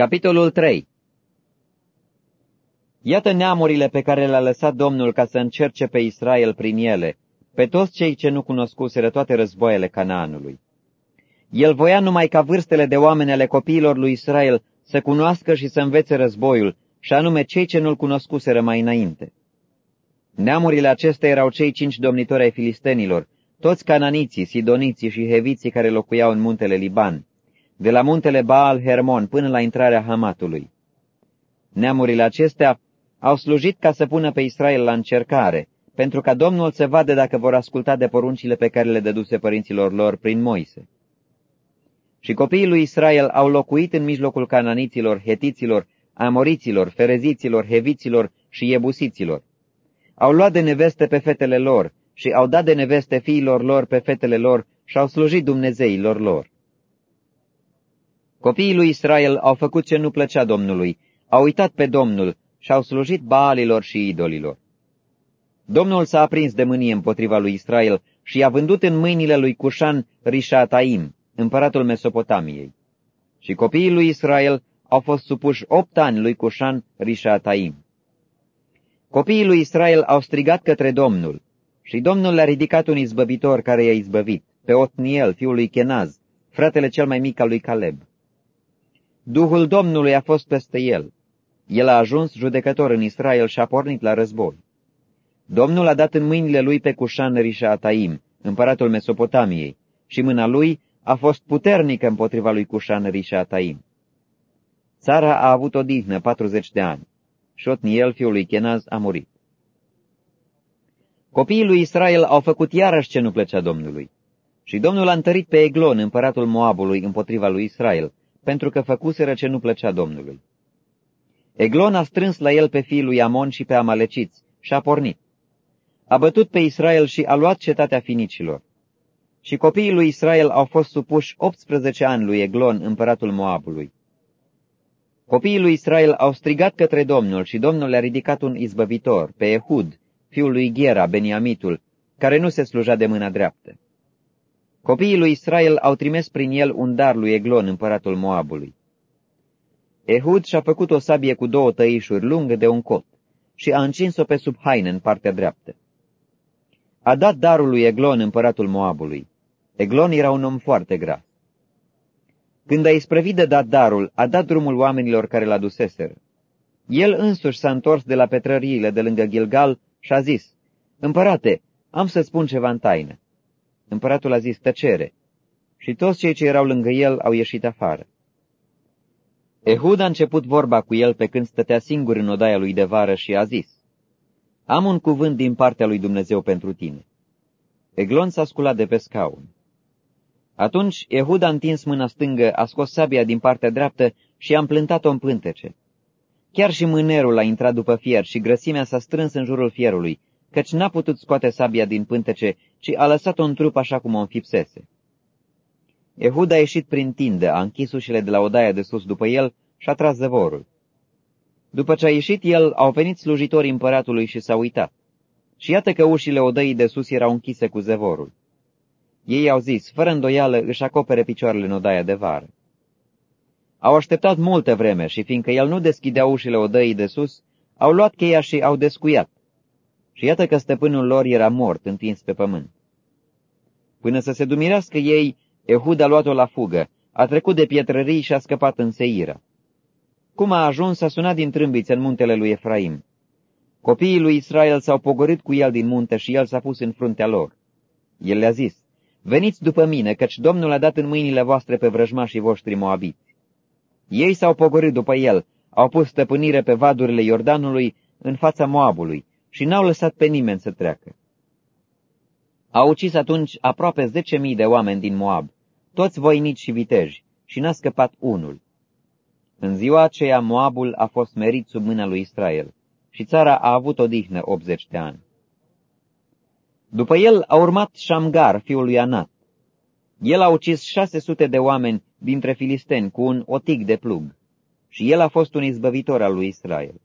Capitolul 3 Iată neamurile pe care le-a lăsat Domnul ca să încerce pe Israel prin ele, pe toți cei ce nu cunoscuseră toate războaiele Canaanului. El voia numai ca vârstele de oameni ale copiilor lui Israel să cunoască și să învețe războiul, și anume cei ce nu-l cunoscuseră mai înainte. Neamurile acestea erau cei cinci domnitori ai filistenilor, toți cananiții, sidoniții și heviții care locuiau în muntele Liban, de la muntele Baal Hermon până la intrarea Hamatului. Neamurile acestea au slujit ca să pună pe Israel la încercare, pentru ca Domnul să vadă dacă vor asculta de poruncile pe care le dăduse părinților lor prin Moise. Și copiii lui Israel au locuit în mijlocul cananiților, hetiților, amoriților, fereziților, heviților și iebusiților. Au luat de neveste pe fetele lor și au dat de neveste fiilor lor pe fetele lor și au slujit Dumnezeilor lor. Copiii lui Israel au făcut ce nu plăcea Domnului, au uitat pe Domnul și au slujit baalilor și idolilor. Domnul s-a aprins de mânie împotriva lui Israel și i-a vândut în mâinile lui Cușan Rishataim, împăratul Mesopotamiei. Și copiii lui Israel au fost supuși opt ani lui Cușan Rishataim. Copiii lui Israel au strigat către Domnul și Domnul le-a ridicat un izbăvitor care i-a izbăvit, pe Otniel, fiul lui Kenaz, fratele cel mai mic al lui Caleb. Duhul Domnului a fost peste el. El a ajuns judecător în Israel și a pornit la război. Domnul a dat în mâinile lui pe Cușan Ataim, împăratul Mesopotamiei, și mâna lui a fost puternică împotriva lui Cușan Ataim. Țara a avut o dihnă 40 de ani și Șotniel, fiul lui Kenaz, a murit. Copiii lui Israel au făcut iarăși ce nu plăcea Domnului. Și Domnul a întărit pe Eglon, împăratul Moabului, împotriva lui Israel, pentru că făcuseră ce nu plăcea Domnului. Eglon a strâns la el pe fiul lui Amon și pe amaleciți și a pornit. A bătut pe Israel și a luat cetatea finicilor. Și copiii lui Israel au fost supuși 18 ani lui Eglon, împăratul Moabului. Copiii lui Israel au strigat către Domnul și Domnul le-a ridicat un izbăvitor, pe Ehud, fiul lui Ghera, Beniamitul, care nu se sluja de mâna dreaptă. Copiii lui Israel au trimis prin el un dar lui Eglon, împăratul Moabului. Ehud și-a făcut o sabie cu două tăișuri lungă de un cot și a încins-o pe sub haină în partea dreaptă. A dat darul lui Eglon, împăratul Moabului. Eglon era un om foarte gras. Când a isprăvit de dat darul, a dat drumul oamenilor care l-a duseseră. El însuși s-a întors de la petrăriile de lângă Gilgal și a zis, Împărate, am să spun ceva în taină. Împăratul a zis, tăcere. Și toți cei ce erau lângă el au ieșit afară. Ehud a început vorba cu el pe când stătea singur în odaia lui de vară și a zis, Am un cuvânt din partea lui Dumnezeu pentru tine. Eglon s-a sculat de pe scaun. Atunci Ehud a întins mâna stângă, a scos sabia din partea dreaptă și a împlântat-o în pântece. Chiar și mânerul a intrat după fier și grăsimea s-a strâns în jurul fierului, căci n-a putut scoate sabia din pântece, ci a lăsat-o în trup așa cum o înfipsese. Ehud a ieșit prin tindă, a închis ușile de la odaia de sus după el și a tras zăvorul. După ce a ieșit el, au venit slujitorii împăratului și s-au uitat. Și iată că ușile odăii de sus erau închise cu zăvorul. Ei au zis, fără îndoială, își acopere picioarele în odaia de vară. Au așteptat multă vreme și fiindcă el nu deschidea ușile odăii de sus, au luat cheia și au descuiat. Și iată că stăpânul lor era mort, întins pe pământ. Până să se dumirească ei, Ehud a luat-o la fugă, a trecut de pietrării și a scăpat în Seira. Cum a ajuns, a sunat din trâmbițe în muntele lui Efraim. Copiii lui Israel s-au pogorât cu el din munte și el s-a pus în fruntea lor. El le-a zis, Veniți după mine, căci Domnul a dat în mâinile voastre pe vrăjmașii voștri moabiți. Ei s-au pogorât după el, au pus stăpânire pe vadurile Iordanului în fața Moabului și n-au lăsat pe nimeni să treacă. Au ucis atunci aproape zece mii de oameni din Moab, toți voinici și viteji, și n-a scăpat unul. În ziua aceea Moabul a fost merit sub mâna lui Israel și țara a avut o dihnă 80 de ani. După el a urmat Shamgar, fiul lui Anat. El a ucis 600 de oameni dintre filisteni cu un otic de plug și el a fost un izbăvitor al lui Israel.